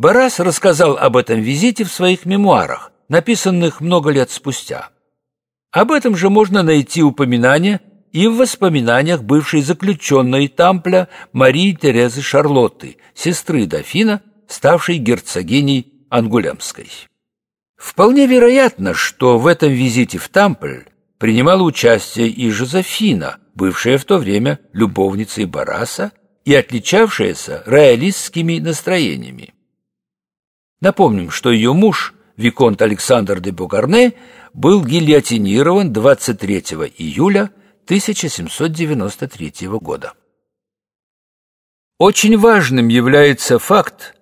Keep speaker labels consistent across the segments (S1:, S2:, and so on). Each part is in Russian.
S1: Барас рассказал об этом визите в своих мемуарах, написанных много лет спустя. Об этом же можно найти упоминание и в воспоминаниях бывшей заключенной Тампля Марии Терезы Шарлотты, сестры дофина, ставшей герцогиней Ангулемской. Вполне вероятно, что в этом визите в Тампль принимала участие и Жозефина, бывшая в то время любовницей Бараса и отличавшаяся роялистскими настроениями. Напомним, что ее муж, Виконт Александр де Бугарне, был гильотинирован 23 июля 1793 года. Очень важным является факт,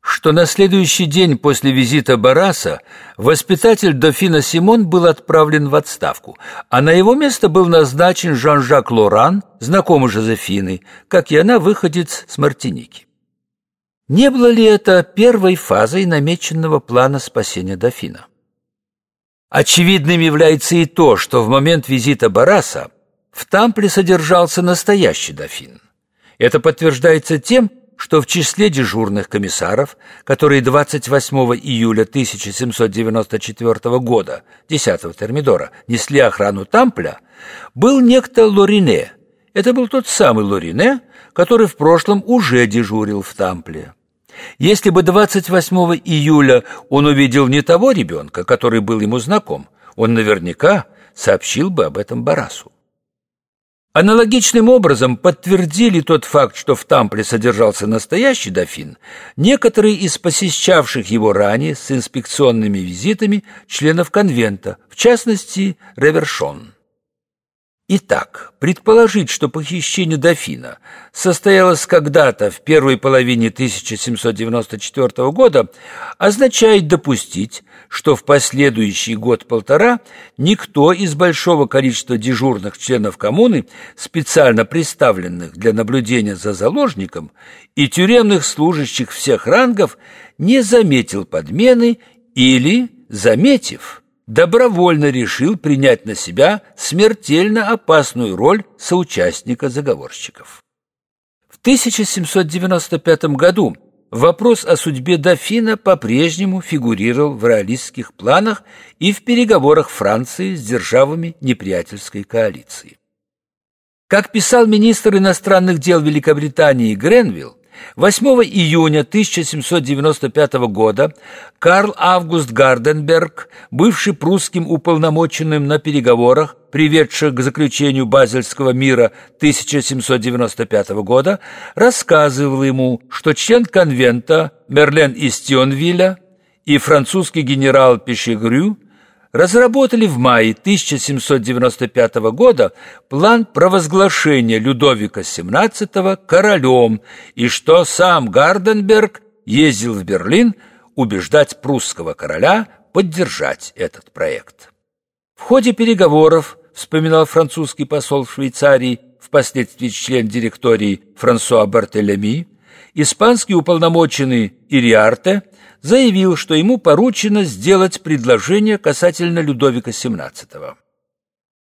S1: что на следующий день после визита Бараса воспитатель дофина Симон был отправлен в отставку, а на его место был назначен Жан-Жак Лоран, знакомый Жозефины, как и она, выходец с Мартиники. Не было ли это первой фазой намеченного плана спасения дофина? Очевидным является и то, что в момент визита Бараса в Тампле содержался настоящий дофин. Это подтверждается тем, что в числе дежурных комиссаров, которые 28 июля 1794 года, 10 термидора, несли охрану Тампля, был некто Лорине. Это был тот самый Лорине, который в прошлом уже дежурил в Тампле. Если бы 28 июля он увидел не того ребенка, который был ему знаком, он наверняка сообщил бы об этом Барасу. Аналогичным образом подтвердили тот факт, что в Тампле содержался настоящий дофин, некоторые из посещавших его ранее с инспекционными визитами членов конвента, в частности, Ревершон. Итак, предположить, что похищение дофина состоялось когда-то в первой половине 1794 года, означает допустить, что в последующий год-полтора никто из большого количества дежурных членов коммуны, специально представленных для наблюдения за заложником, и тюремных служащих всех рангов не заметил подмены или, заметив, добровольно решил принять на себя смертельно опасную роль соучастника заговорщиков. В 1795 году вопрос о судьбе дофина по-прежнему фигурировал в реалистских планах и в переговорах Франции с державами неприятельской коалиции. Как писал министр иностранных дел Великобритании Гренвилл, 8 июня 1795 года Карл Август Гарденберг, бывший прусским уполномоченным на переговорах, приведших к заключению Базельского мира 1795 года, рассказывал ему, что член конвента Мерлен из Тионвилля и французский генерал Пешегрю разработали в мае 1795 года план провозглашения Людовика XVII королем и что сам Гарденберг ездил в Берлин убеждать прусского короля поддержать этот проект. В ходе переговоров, вспоминал французский посол в Швейцарии, впоследствии член директории Франсуа Бартелеми, испанский уполномоченный Ириарте заявил, что ему поручено сделать предложение касательно Людовика XVII.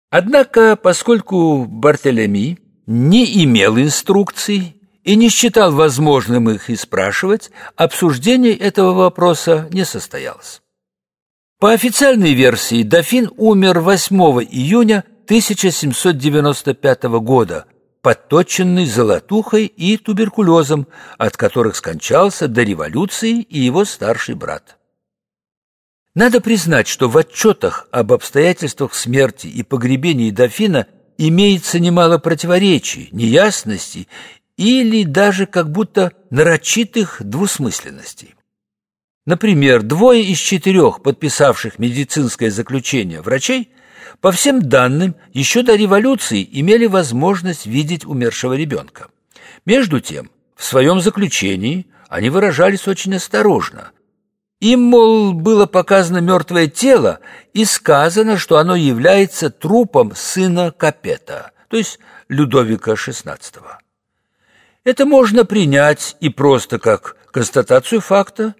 S1: Однако, поскольку Бартелеми не имел инструкций и не считал возможным их и спрашивать, обсуждение этого вопроса не состоялось. По официальной версии дофин умер 8 июня 1795 года подточенный золотухой и туберкулезом, от которых скончался до революции и его старший брат. Надо признать, что в отчетах об обстоятельствах смерти и погребении дофина имеется немало противоречий, неясностей или даже как будто нарочитых двусмысленностей. Например, двое из четырех подписавших медицинское заключение врачей по всем данным, еще до революции имели возможность видеть умершего ребенка. Между тем, в своем заключении они выражались очень осторожно. Им, мол, было показано мертвое тело и сказано, что оно является трупом сына Капета, то есть Людовика XVI. Это можно принять и просто как констатацию факта,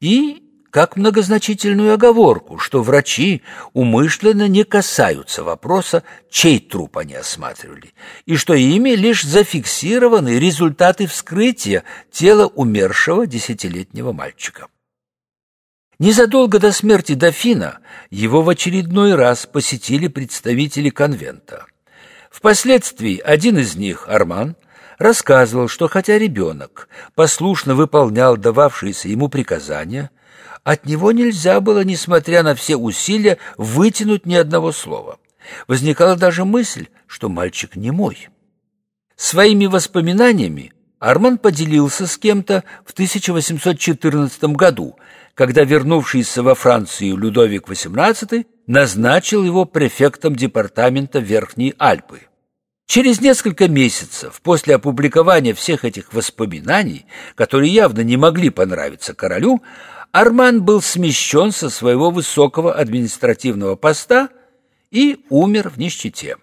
S1: и как многозначительную оговорку, что врачи умышленно не касаются вопроса, чей труп они осматривали, и что ими лишь зафиксированы результаты вскрытия тела умершего десятилетнего мальчика. Незадолго до смерти дофина его в очередной раз посетили представители конвента. Впоследствии один из них, Арман, рассказывал, что хотя ребенок послушно выполнял дававшиеся ему приказания, от него нельзя было, несмотря на все усилия, вытянуть ни одного слова. Возникала даже мысль, что мальчик не мой. Своими воспоминаниями Арман поделился с кем-то в 1814 году, когда вернувшийся во Францию Людовик XVIII назначил его префектом департамента Верхней Альпы. Через несколько месяцев после опубликования всех этих воспоминаний, которые явно не могли понравиться королю, Арман был смещен со своего высокого административного поста и умер в нищете.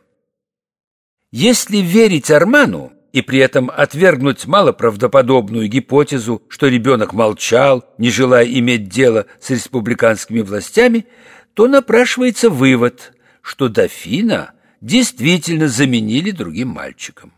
S1: Если верить Арману и при этом отвергнуть малоправдоподобную гипотезу, что ребенок молчал, не желая иметь дело с республиканскими властями, то напрашивается вывод, что дофина действительно заменили другим мальчиком.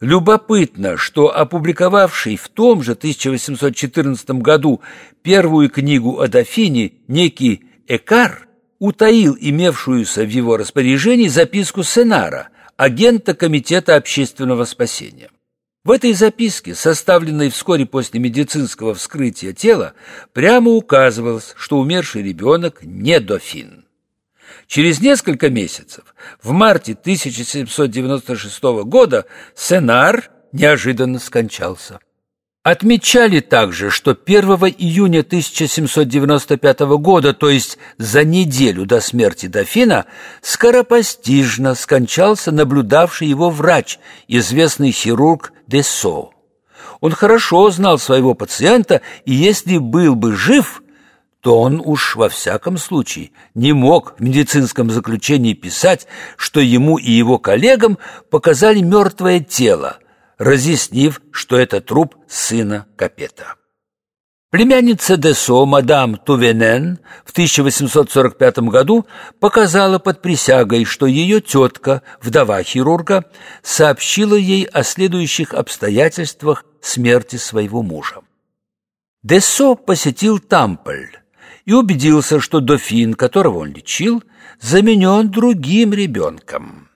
S1: Любопытно, что опубликовавший в том же 1814 году первую книгу о дофине некий Экар утаил имевшуюся в его распоряжении записку Сенара, агента Комитета общественного спасения. В этой записке, составленной вскоре после медицинского вскрытия тела, прямо указывалось, что умерший ребенок не дофин. Через несколько месяцев, в марте 1796 года, Сенар неожиданно скончался. Отмечали также, что 1 июня 1795 года, то есть за неделю до смерти дофина, скоропостижно скончался наблюдавший его врач, известный хирург Десо. Он хорошо знал своего пациента, и если был бы жив – то он уж во всяком случае не мог в медицинском заключении писать, что ему и его коллегам показали мертвое тело, разъяснив, что это труп сына Капета. Племянница Десо, мадам Тувенен, в 1845 году показала под присягой, что ее тетка, вдова хирурга, сообщила ей о следующих обстоятельствах смерти своего мужа. Десо посетил Тампль, и убедился, что дофин, которого он лечил, заменен другим ребенком.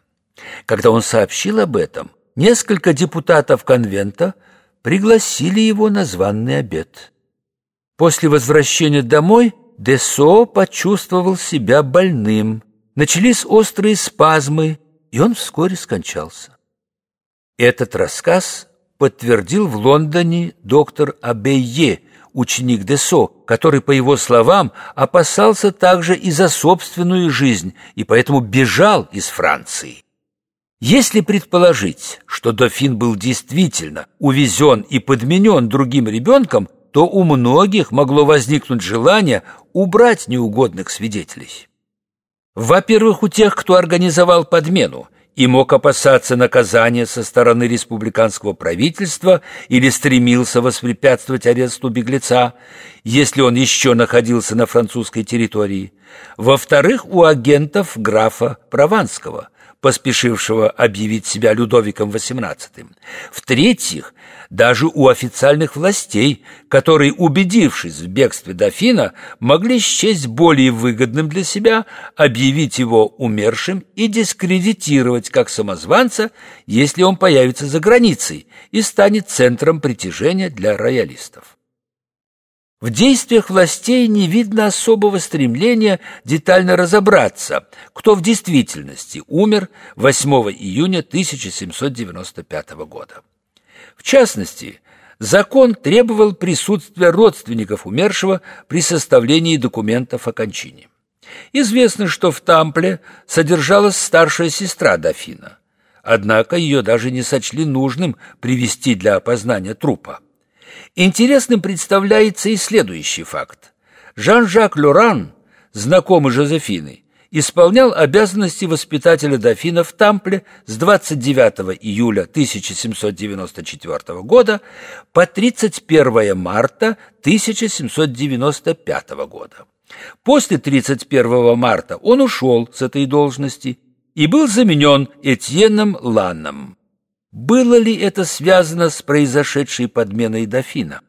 S1: Когда он сообщил об этом, несколько депутатов конвента пригласили его на званный обед. После возвращения домой Десо почувствовал себя больным. Начались острые спазмы, и он вскоре скончался. Этот рассказ подтвердил в Лондоне доктор Абейе, ученик Десо, который, по его словам, опасался также и за собственную жизнь и поэтому бежал из Франции. Если предположить, что дофин был действительно увезен и подменен другим ребенком, то у многих могло возникнуть желание убрать неугодных свидетелей. Во-первых, у тех, кто организовал подмену, и мог опасаться наказания со стороны республиканского правительства или стремился воспрепятствовать аресту беглеца, если он еще находился на французской территории. Во-вторых, у агентов графа Прованского, поспешившего объявить себя Людовиком XVIII. В-третьих, даже у официальных властей, которые, убедившись в бегстве дофина, могли счесть более выгодным для себя объявить его умершим и дискредитировать как самозванца, если он появится за границей и станет центром притяжения для роялистов. В действиях властей не видно особого стремления детально разобраться, кто в действительности умер 8 июня 1795 года. В частности, закон требовал присутствия родственников умершего при составлении документов о кончине. Известно, что в Тампле содержалась старшая сестра дофина, однако ее даже не сочли нужным привести для опознания трупа. Интересным представляется и следующий факт. Жан-Жак Лоран, знакомый Жозефины, исполнял обязанности воспитателя дофина в Тампле с 29 июля 1794 года по 31 марта 1795 года. После 31 марта он ушел с этой должности и был заменен Этьеном Ланном. Было ли это связано с произошедшей подменой дофина?